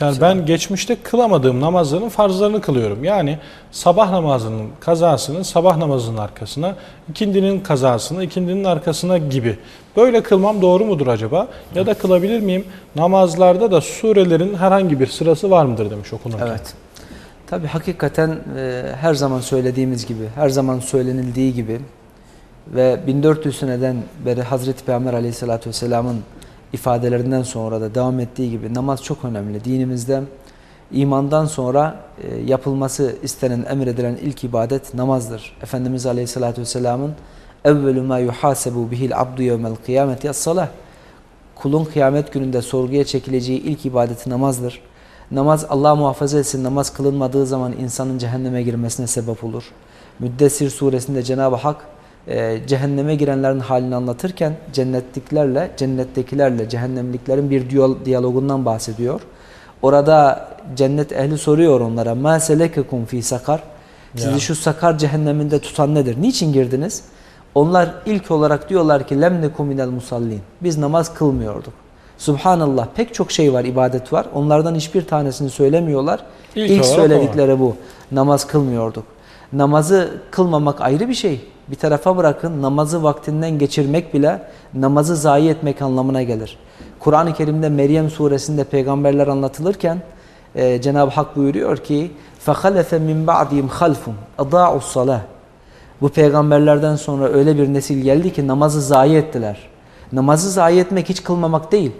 Yani ben geçmişte kılamadığım namazların farzlarını kılıyorum. Yani sabah namazının kazasını sabah namazının arkasına, ikindinin kazasını ikindinin arkasına gibi. Böyle kılmam doğru mudur acaba? Ya da kılabilir miyim? Namazlarda da surelerin herhangi bir sırası var mıdır demiş okunurken. Evet. Tabi hakikaten e, her zaman söylediğimiz gibi, her zaman söylenildiği gibi ve 1400 seneden beri Hazreti Peygamber aleyhissalatü vesselamın ifadelerinden sonra da devam ettiği gibi namaz çok önemli. Dinimizde imandan sonra e, yapılması istenen, emredilen ilk ibadet namazdır. Efendimiz Aleyhisselatü Vesselam'ın evvelü ma yuhasebu bihil abdu yevmel kıyameti as-salah. Kulun kıyamet gününde sorguya çekileceği ilk ibadeti namazdır. Namaz Allah muhafaza etsin namaz kılınmadığı zaman insanın cehenneme girmesine sebep olur. Müddessir suresinde Cenab-ı Hak e, cehenneme girenlerin halini anlatırken cennetliklerle, cennettekilerle cehennemliklerin bir diyalogundan bahsediyor. Orada cennet ehli soruyor onlara مَا سَلَكَكُمْ fi sakar Sizi ya. şu sakar cehenneminde tutan nedir? Niçin girdiniz? Onlar ilk olarak diyorlar ki lem nekum minel musallin. Biz namaz kılmıyorduk. Subhanallah pek çok şey var, ibadet var. Onlardan hiçbir tanesini söylemiyorlar. İlk, ilk söyledikleri bu. Namaz kılmıyorduk. Namazı kılmamak ayrı bir şey bir tarafa bırakın namazı vaktinden geçirmek bile namazı zayi etmek anlamına gelir. Kur'an-ı Kerim'de Meryem suresinde peygamberler anlatılırken e, Cenab-ı Hak buyuruyor ki فَخَلَفَ مِنْ بَعْدِهِمْ خَلْفٌ اَضَاعُ الصَّلَةِ Bu peygamberlerden sonra öyle bir nesil geldi ki namazı zayi ettiler. Namazı zayi etmek hiç kılmamak değil.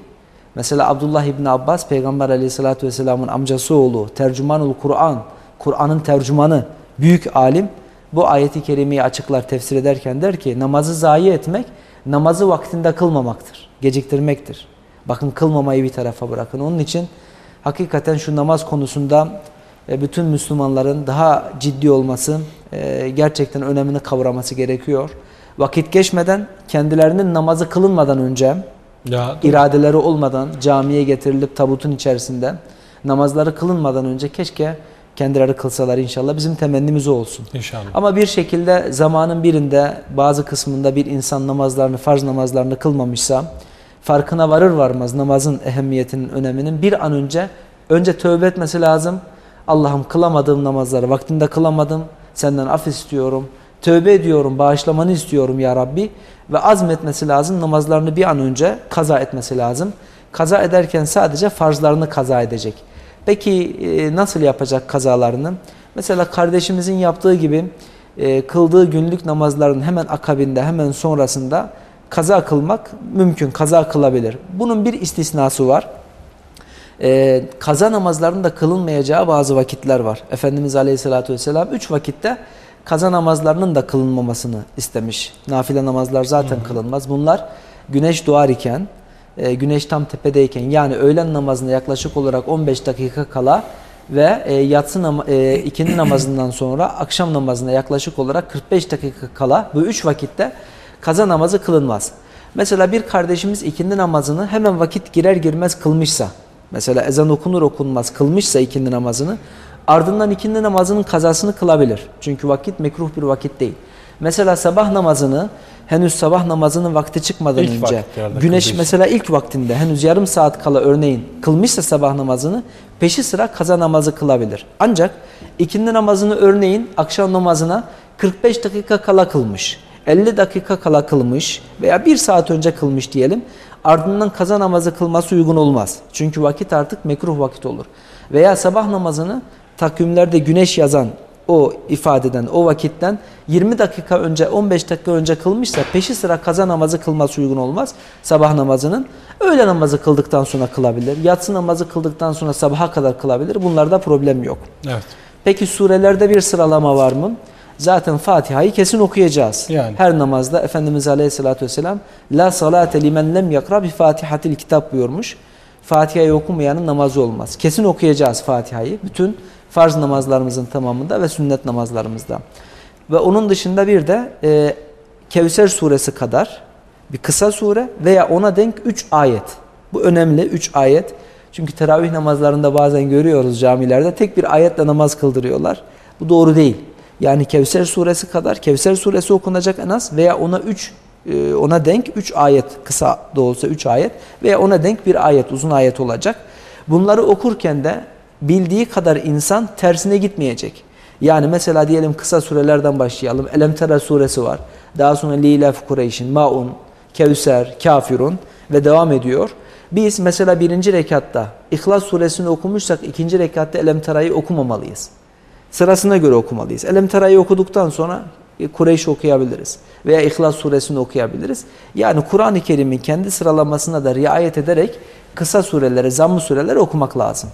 Mesela Abdullah İbni Abbas peygamber aleyhissalatü vesselamın amcası oğlu, tercümanul Kur'an, Kur'an'ın tercümanı, büyük alim bu ayeti kerimeyi açıklar tefsir ederken der ki namazı zayi etmek namazı vaktinde kılmamaktır. Geciktirmektir. Bakın kılmamayı bir tarafa bırakın. Onun için hakikaten şu namaz konusunda e, bütün Müslümanların daha ciddi olması, e, gerçekten önemini kavraması gerekiyor. Vakit geçmeden kendilerinin namazı kılınmadan önce, ya, iradeleri olmadan camiye getirilip tabutun içerisinde namazları kılınmadan önce keşke kendileri kılsalar inşallah bizim temennimiz o olsun. İnşallah. Ama bir şekilde zamanın birinde bazı kısmında bir insan namazlarını, farz namazlarını kılmamışsa farkına varır varmaz namazın ehemmiyetinin, öneminin bir an önce önce tövbe etmesi lazım. Allah'ım kılamadığım namazları vaktinde kılamadım. Senden af istiyorum. Tövbe ediyorum, bağışlamanı istiyorum ya Rabbi. Ve azmetmesi lazım. Namazlarını bir an önce kaza etmesi lazım. Kaza ederken sadece farzlarını kaza edecek. Peki e, nasıl yapacak kazalarını? Mesela kardeşimizin yaptığı gibi e, kıldığı günlük namazların hemen akabinde hemen sonrasında kaza kılmak mümkün, kaza kılabilir. Bunun bir istisnası var. E, kaza namazlarının kılınmayacağı bazı vakitler var. Efendimiz Aleyhisselatü Vesselam üç vakitte kaza namazlarının da kılınmamasını istemiş. Nafile namazlar zaten kılınmaz. Bunlar güneş doğar iken, e, güneş tam tepedeyken yani öğlen namazına yaklaşık olarak 15 dakika kala ve e, yatsı nam e, ikindi namazından sonra akşam namazına yaklaşık olarak 45 dakika kala bu üç vakitte kaza namazı kılınmaz. Mesela bir kardeşimiz ikindi namazını hemen vakit girer girmez kılmışsa, mesela ezan okunur okunmaz kılmışsa ikindi namazını, ardından ikindi namazının kazasını kılabilir. Çünkü vakit mekruh bir vakit değil. Mesela sabah namazını henüz sabah namazının vakti çıkmadan ilk önce güneş mesela ilk vaktinde henüz yarım saat kala örneğin kılmışsa sabah namazını peşi sıra kaza namazı kılabilir. Ancak ikindi namazını örneğin akşam namazına 45 dakika kala kılmış. 50 dakika kala kılmış veya bir saat önce kılmış diyelim. Ardından kaza namazı kılması uygun olmaz. Çünkü vakit artık mekruh vakit olur. Veya sabah namazını takvimlerde güneş yazan o ifadeden, o vakitten 20 dakika önce, 15 dakika önce kılmışsa peşi sıra kaza namazı kılması uygun olmaz. Sabah namazının öğle namazı kıldıktan sonra kılabilir. Yatsı namazı kıldıktan sonra sabaha kadar kılabilir. Bunlarda problem yok. Evet. Peki surelerde bir sıralama var mı? Zaten Fatiha'yı kesin okuyacağız. Yani. Her namazda Efendimiz Aleyhisselatü Vesselam La salate limen lem yakra bi fatihatil kitap buyurmuş. Fatiha'yı okumayanın namazı olmaz. Kesin okuyacağız Fatiha'yı. Bütün farz namazlarımızın tamamında ve sünnet namazlarımızda. Ve onun dışında bir de e, Kevser suresi kadar bir kısa sure veya ona denk 3 ayet. Bu önemli 3 ayet. Çünkü teravih namazlarında bazen görüyoruz camilerde tek bir ayetle namaz kıldırıyorlar. Bu doğru değil. Yani Kevser suresi kadar Kevser suresi okunacak en az veya ona 3 e, ona denk 3 ayet kısa da olsa 3 ayet veya ona denk bir ayet uzun ayet olacak. Bunları okurken de bildiği kadar insan tersine gitmeyecek. Yani mesela diyelim kısa surelerden başlayalım. Elemtera suresi var. Daha sonra Lilaf Kureyş'in, Maun, Kevser, Kafirun ve devam ediyor. Biz mesela birinci rekatta İhlas suresini okumuşsak ikinci rekatta Elemtera'yı okumamalıyız. Sırasına göre okumalıyız. Elemtera'yı okuduktan sonra Kureyş okuyabiliriz. Veya İhlas suresini okuyabiliriz. Yani Kur'an-ı Kerim'in kendi sıralamasına da riayet ederek kısa surelere, zamm-ı sureleri okumak lazım.